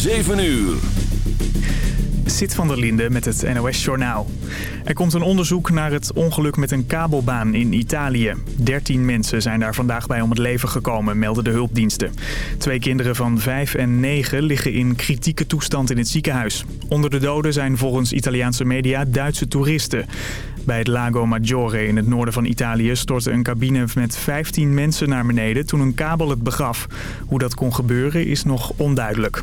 7 uur. Zit van der Linde met het NOS-journaal. Er komt een onderzoek naar het ongeluk met een kabelbaan in Italië. 13 mensen zijn daar vandaag bij om het leven gekomen, melden de hulpdiensten. Twee kinderen van 5 en 9 liggen in kritieke toestand in het ziekenhuis. Onder de doden zijn volgens Italiaanse media Duitse toeristen. Bij het Lago Maggiore in het noorden van Italië stortte een cabine met 15 mensen naar beneden toen een kabel het begaf. Hoe dat kon gebeuren is nog onduidelijk.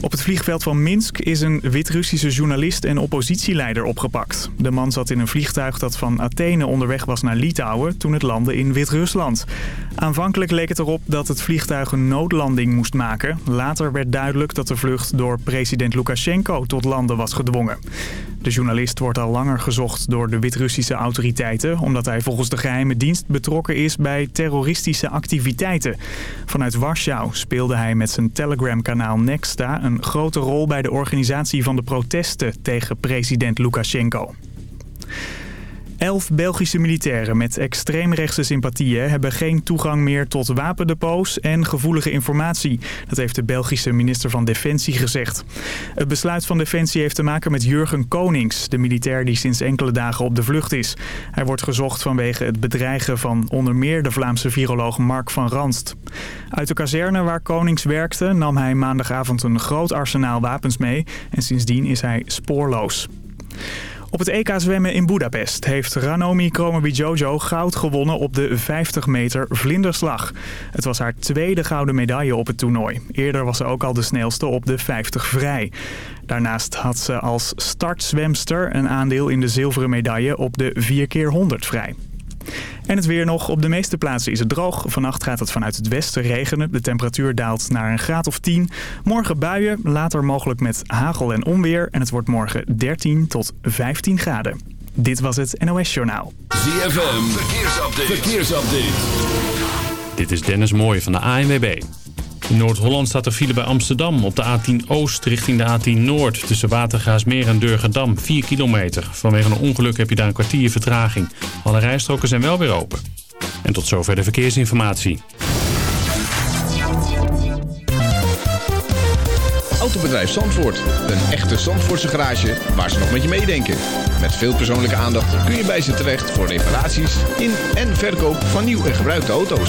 Op het vliegveld van Minsk is een Wit-Russische journalist en oppositieleider opgepakt. De man zat in een vliegtuig dat van Athene onderweg was naar Litouwen toen het landde in Wit-Rusland. Aanvankelijk leek het erop dat het vliegtuig een noodlanding moest maken. Later werd duidelijk dat de vlucht door president Lukashenko tot landen was gedwongen. De journalist wordt al langer gezocht door de Wit-Russische autoriteiten... omdat hij volgens de geheime dienst betrokken is bij terroristische activiteiten. Vanuit Warschau speelde hij met zijn Telegram-kanaal Nexta een grote rol bij de organisatie van de protesten tegen president Lukashenko. Elf Belgische militairen met extreemrechtse sympathieën hebben geen toegang meer tot wapendepots en gevoelige informatie. Dat heeft de Belgische minister van Defensie gezegd. Het besluit van Defensie heeft te maken met Jurgen Konings, de militair die sinds enkele dagen op de vlucht is. Hij wordt gezocht vanwege het bedreigen van onder meer de Vlaamse viroloog Mark van Ranst. Uit de kazerne waar Konings werkte nam hij maandagavond een groot arsenaal wapens mee en sindsdien is hij spoorloos. Op het EK zwemmen in Budapest heeft Ranomi Kromowidjojo goud gewonnen op de 50 meter vlinderslag. Het was haar tweede gouden medaille op het toernooi. Eerder was ze ook al de snelste op de 50 vrij. Daarnaast had ze als startzwemster een aandeel in de zilveren medaille op de 4 keer 100 vrij. En het weer nog. Op de meeste plaatsen is het droog. Vannacht gaat het vanuit het westen regenen. De temperatuur daalt naar een graad of 10. Morgen buien, later mogelijk met hagel en onweer. En het wordt morgen 13 tot 15 graden. Dit was het NOS Journaal. ZFM, verkeersupdate. verkeersupdate. Dit is Dennis Mooij van de ANWB. In Noord-Holland staat er file bij Amsterdam op de A10 Oost richting de A10 Noord. Tussen Watergaasmeer en Durgendam 4 kilometer. Vanwege een ongeluk heb je daar een kwartier vertraging. Alle rijstroken zijn wel weer open. En tot zover de verkeersinformatie. Autobedrijf Zandvoort. Een echte Zandvoortse garage waar ze nog met je meedenken. Met veel persoonlijke aandacht kun je bij ze terecht voor reparaties in en verkoop van nieuw en gebruikte auto's.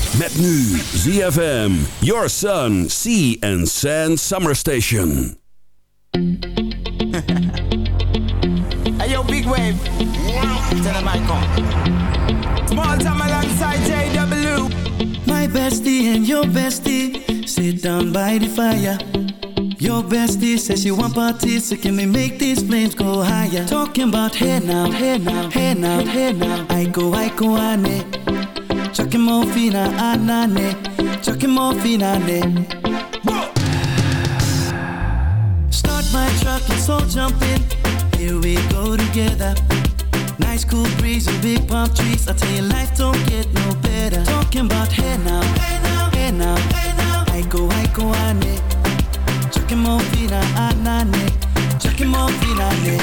Met nu ZFM, Your Sun, Sea and Sand Summer Station. hey yo, big wave. Tell them I come. Small time alongside JW. My bestie and your bestie sit down by the fire. Your bestie says she want parties, so can we make these flames go higher? Talking about hey now, hey now, hey now, hey now. I go, I go, I need. Chucky Mofina anane Chucky Mofina ne Start my truck, let's all jump in Here we go together Nice cool breeze and big palm trees I tell you life don't get no better Talking about hey now, hey now, hey now, hey now Aiko, aiko, ane Chucky Mofina anane Chucky Mofina ne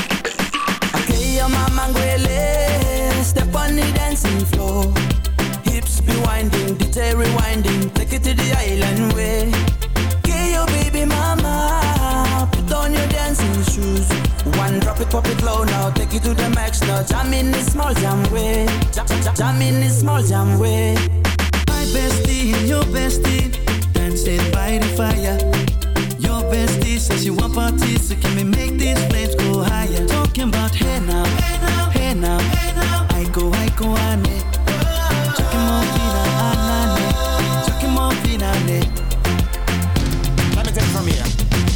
Okay, your mama Step on the dancing floor hips be winding, detail rewinding. Take it to the island way. Get your baby mama, put on your dancing shoes. One drop it, pop it low now. Take it to the max now. Jam in the small jam way. Jam, in the small jam way. My bestie and your bestie dancing by the fire. Your bestie says you want parties, so can we make these flames go higher? Talking about hey now, hey now, hey now, hey now. I go, I go, I need.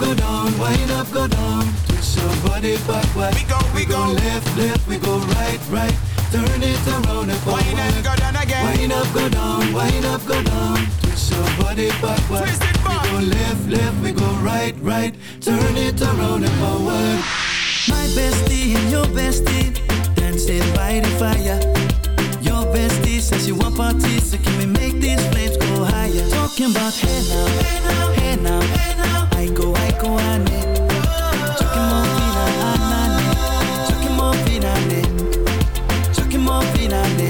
go down, wind up, go down. Twist your body backward. We go, we, we go, go left, left, we go right, right. Turn it around and forward. Wind up, go down again. Wind up, go down, wind up, go down. Twist your body backward. Twist it back. We go left, left, we go right, right. Turn it around and forward. My bestie and your bestie dancing by the fire your bestie says you want parties, so can we make these flames go higher? Talking about hey now, hey now, hey now, hey now. I go, I go, I Talking more fina, I need. Talking more fina, I need. Talking more fina, I need.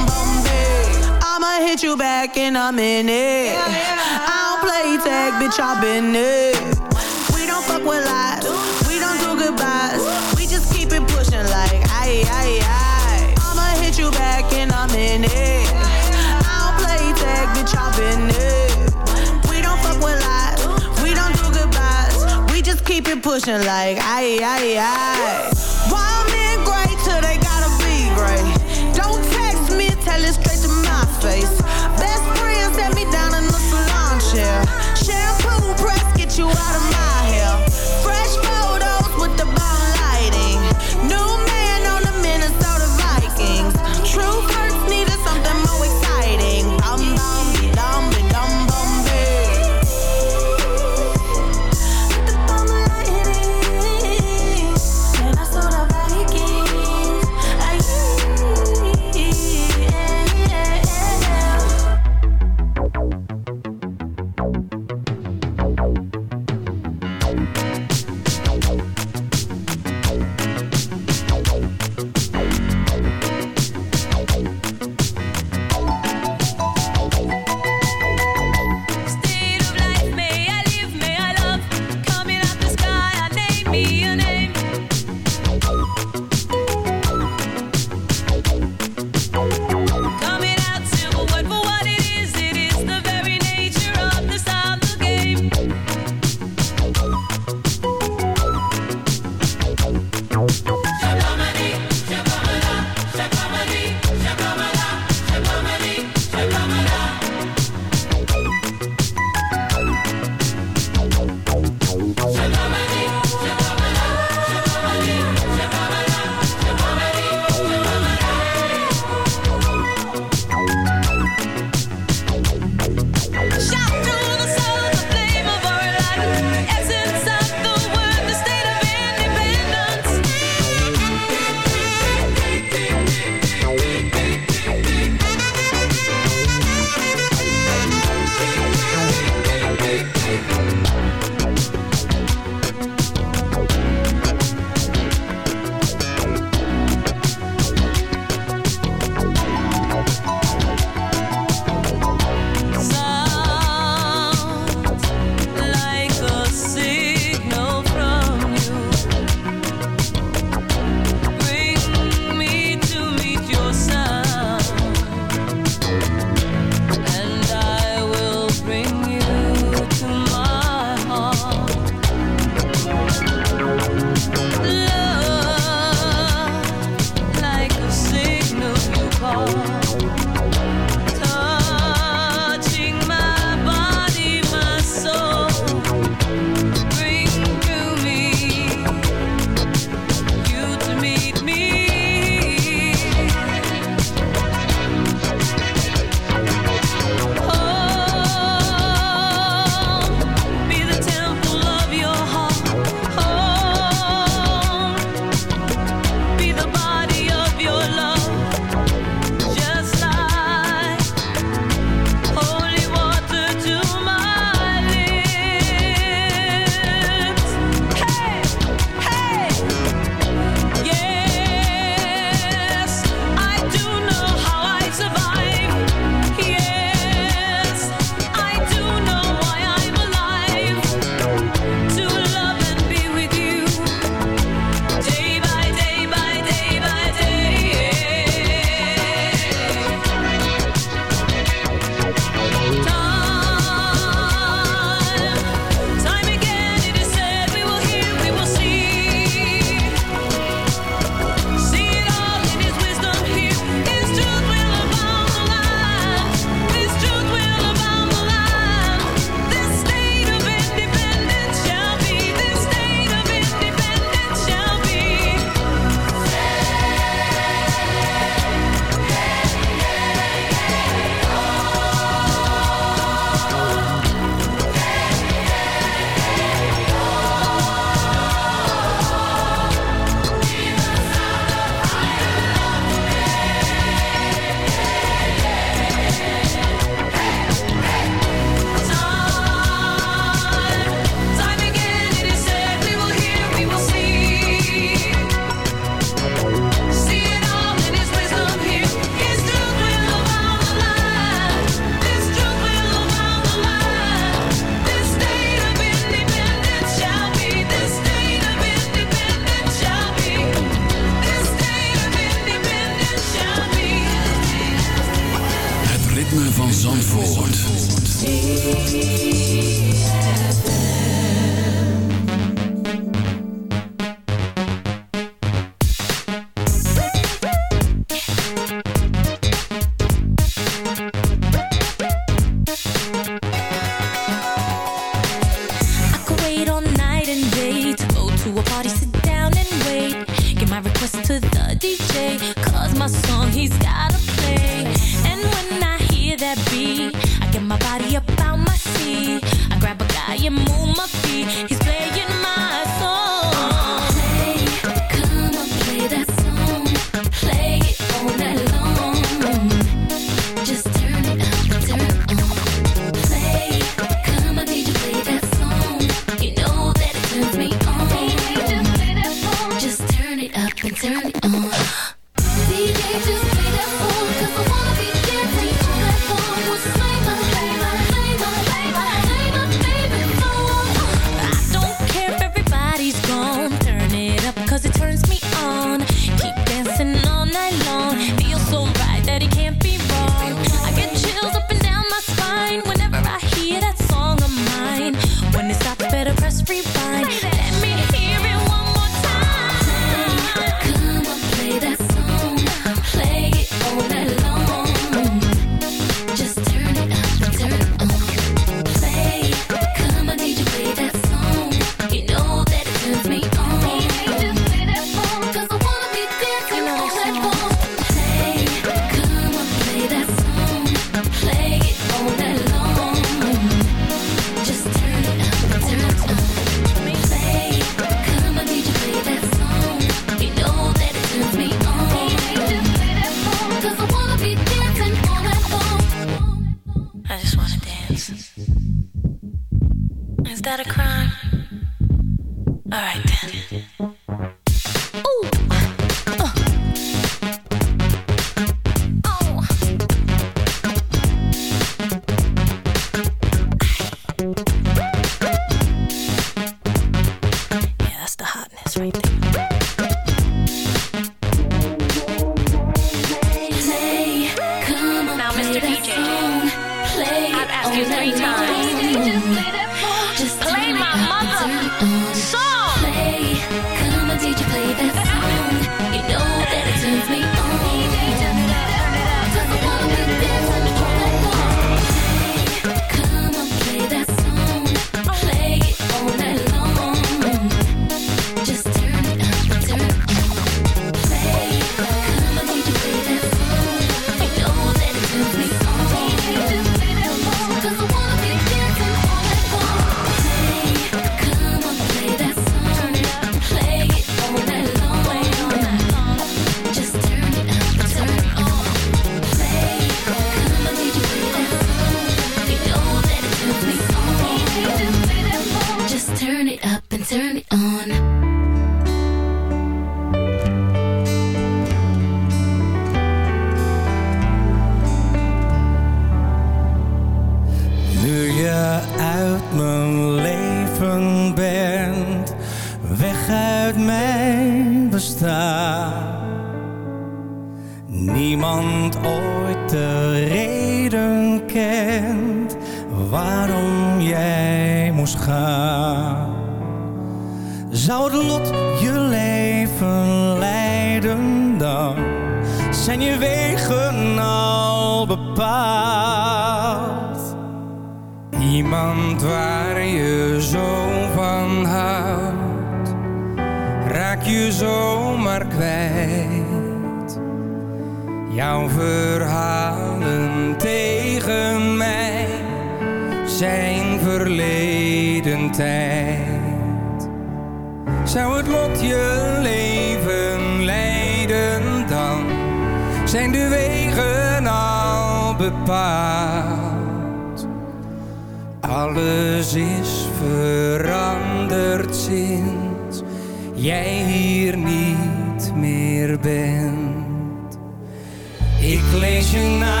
you now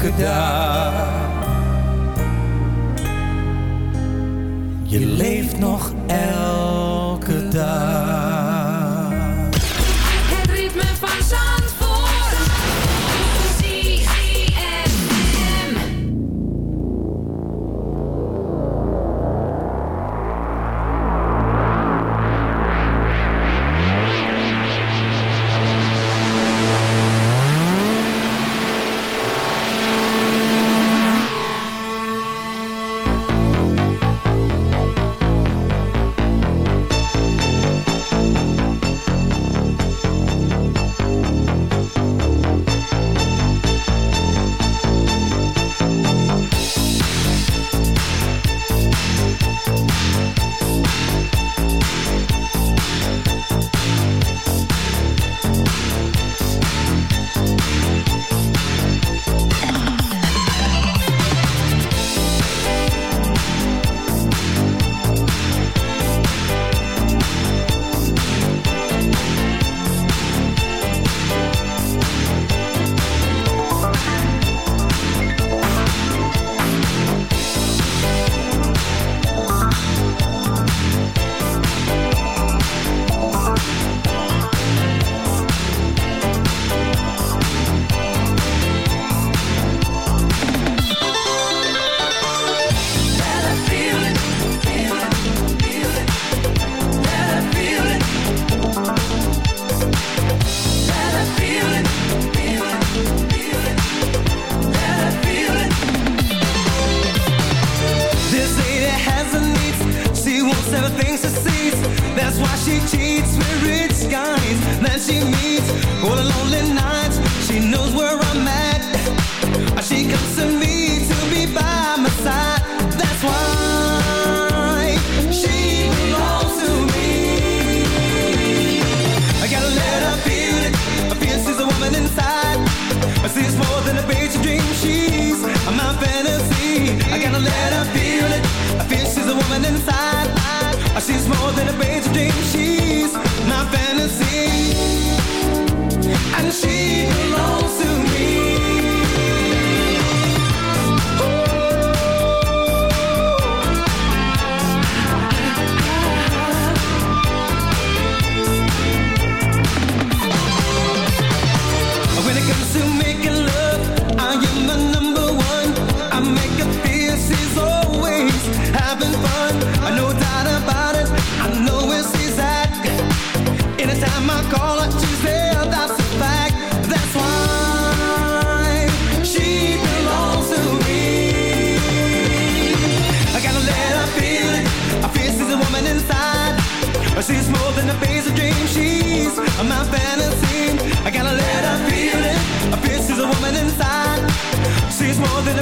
could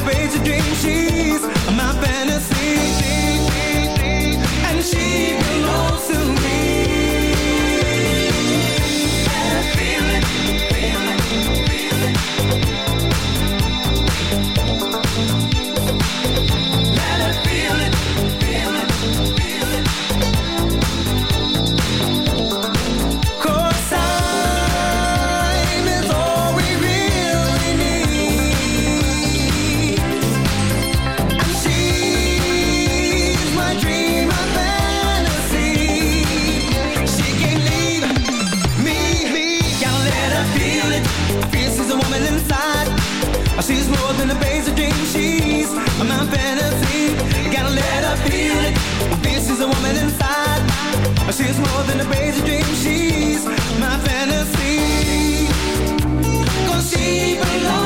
被子运气。dreams my fantasy. Gotta let her feel it. This is a woman inside. She's more than a crazy dream. She's my fantasy. Cause she belongs.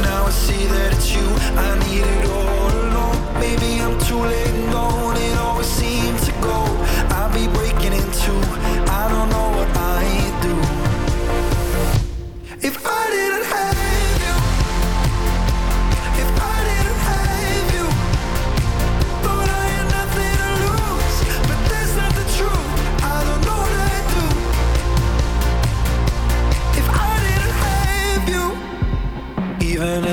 now I see that it's you I all Maybe I'm too late and gone It always seems to go I'll be breaking into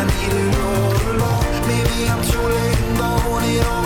I need it all Maybe I'm too late, no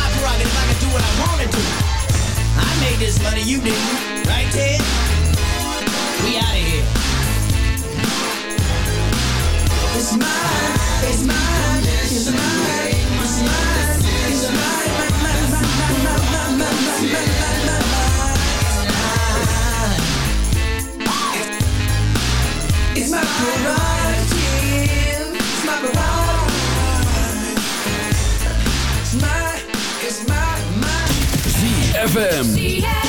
my prerogative. I can do what I want to do. I made this money, you didn't. Right, Ted? We out of here. It's mine, it's mine, it's mine. ZFM.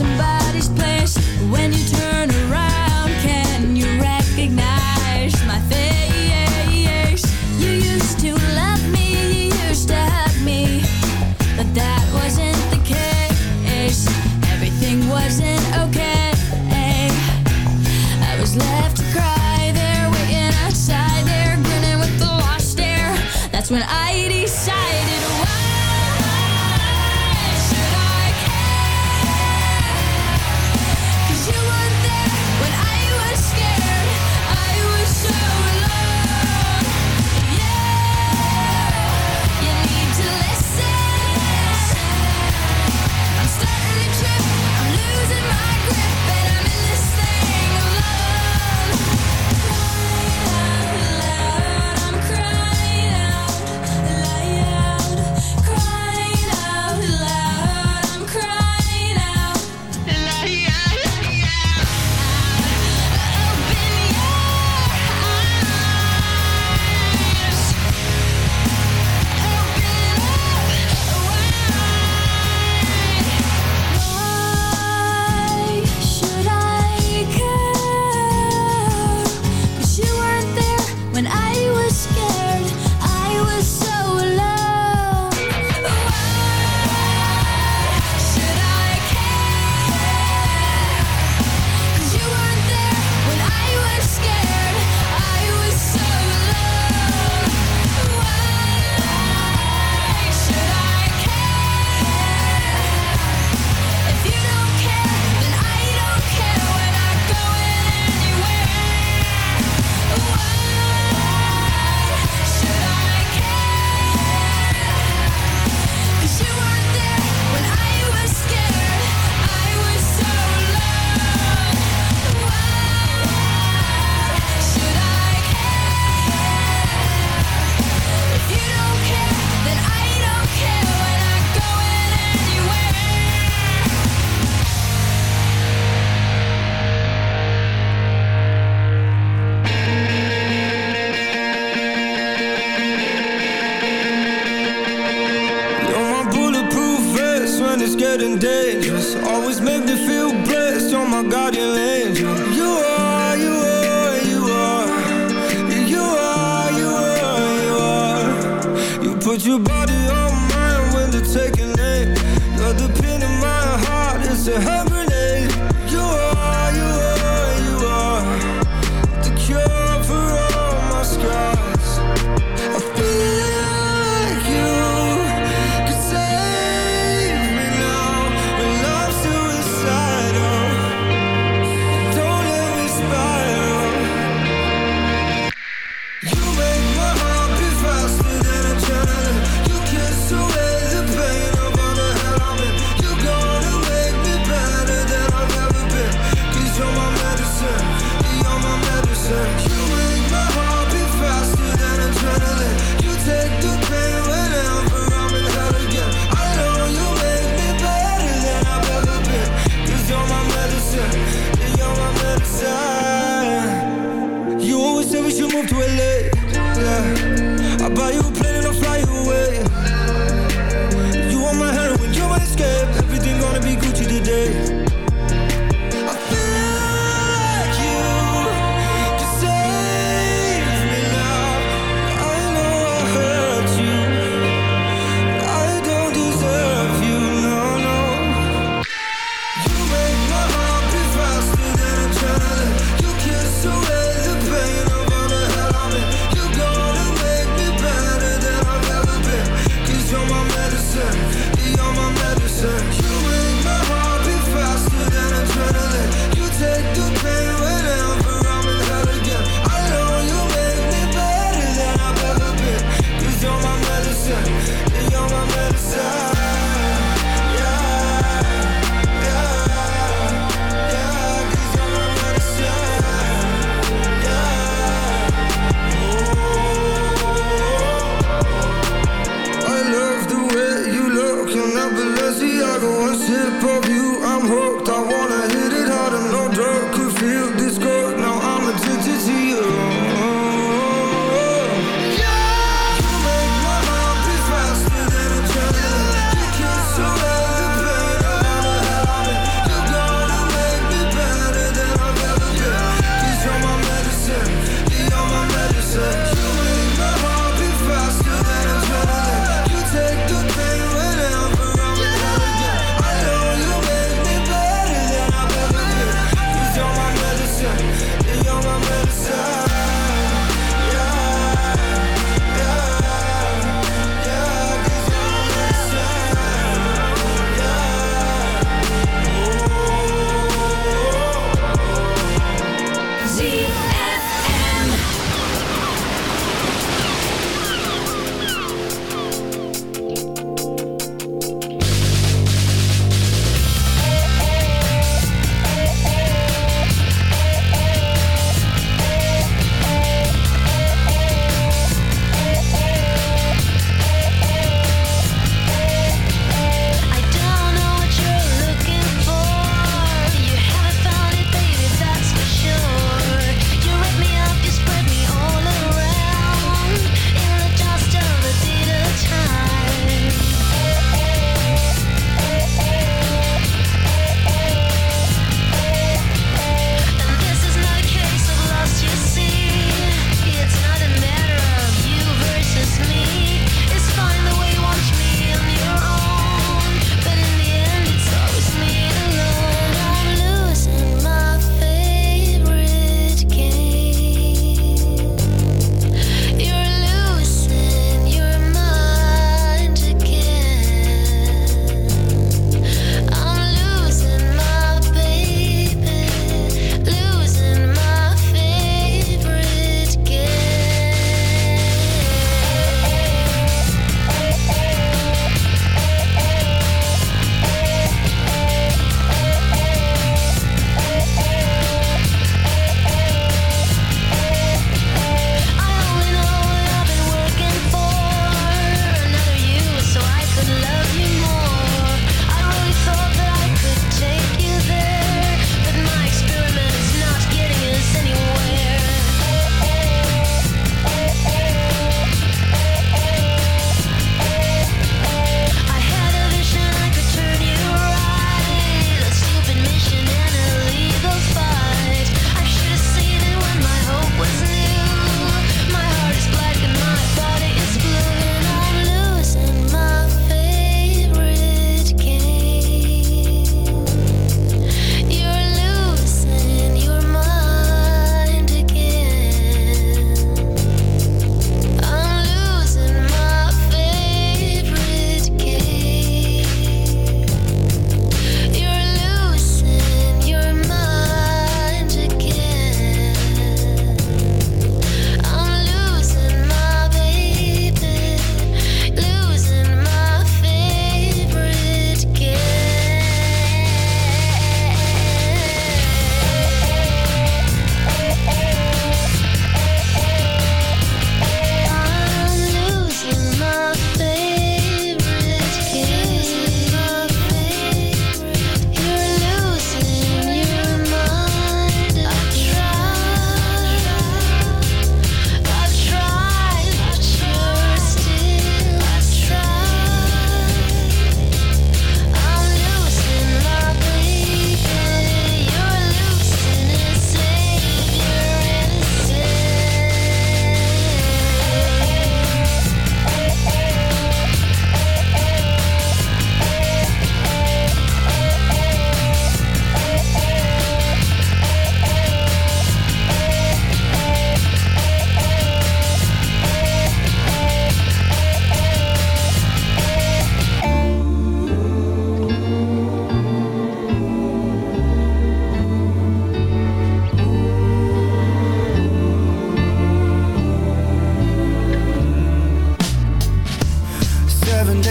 somebody's playing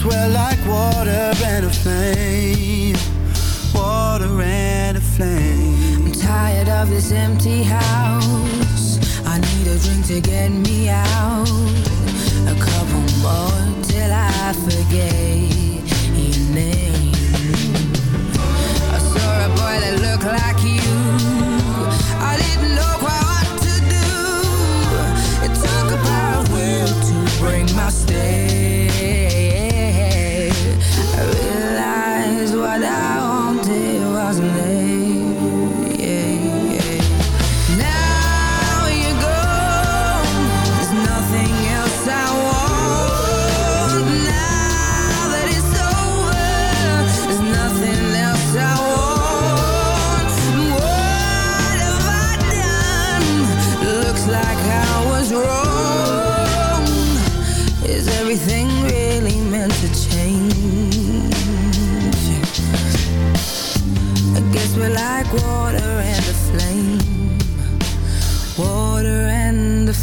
Swell like water and a flame Water and a flame I'm tired of this empty house I need a drink to get me out A couple more till I forget your name I saw a boy that looked like you I didn't know quite what to do It took a power will to bring my stay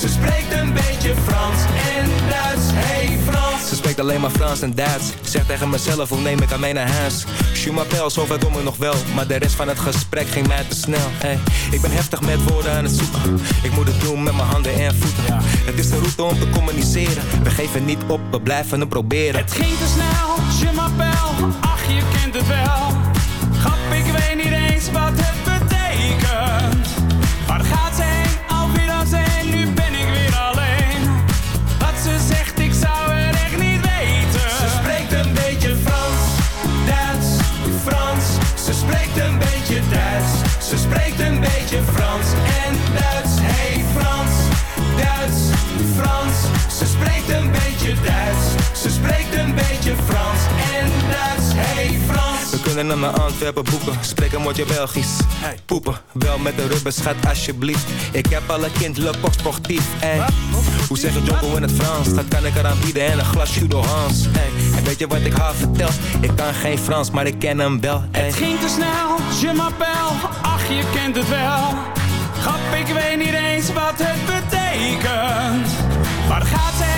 Ze spreekt een beetje Frans en Duits, hey Frans. Ze spreekt alleen maar Frans en Duits. Zegt zeg tegen mezelf, hoe neem ik aan mijn naar huis? Schumapel, ver kom ik nog wel. Maar de rest van het gesprek ging mij te snel. Hey, ik ben heftig met woorden aan het zoeken. Ik moet het doen met mijn handen en voeten. Ja. Het is de route om te communiceren. We geven niet op, we blijven het proberen. Het ging te snel, Schumapel. Ach, je kent het wel. Grap, ik weet niet eens wat het betekent. Waar gaat ze en dan mijn Antwerpen boeken. spreek een je Belgisch. Poepen, wel met de rubbers, schat alsjeblieft. Ik heb alle kinderen kok sportief. En hoe zeg je Jocko in het Frans? Dat kan ik eraan bieden en een glas Judo Hans. En weet je wat ik haar vertel? Ik kan geen Frans, maar ik ken hem wel. Het ging te snel, je mapel, Ach, je kent het wel. Grap, ik weet niet eens wat het betekent. Waar gaat zij?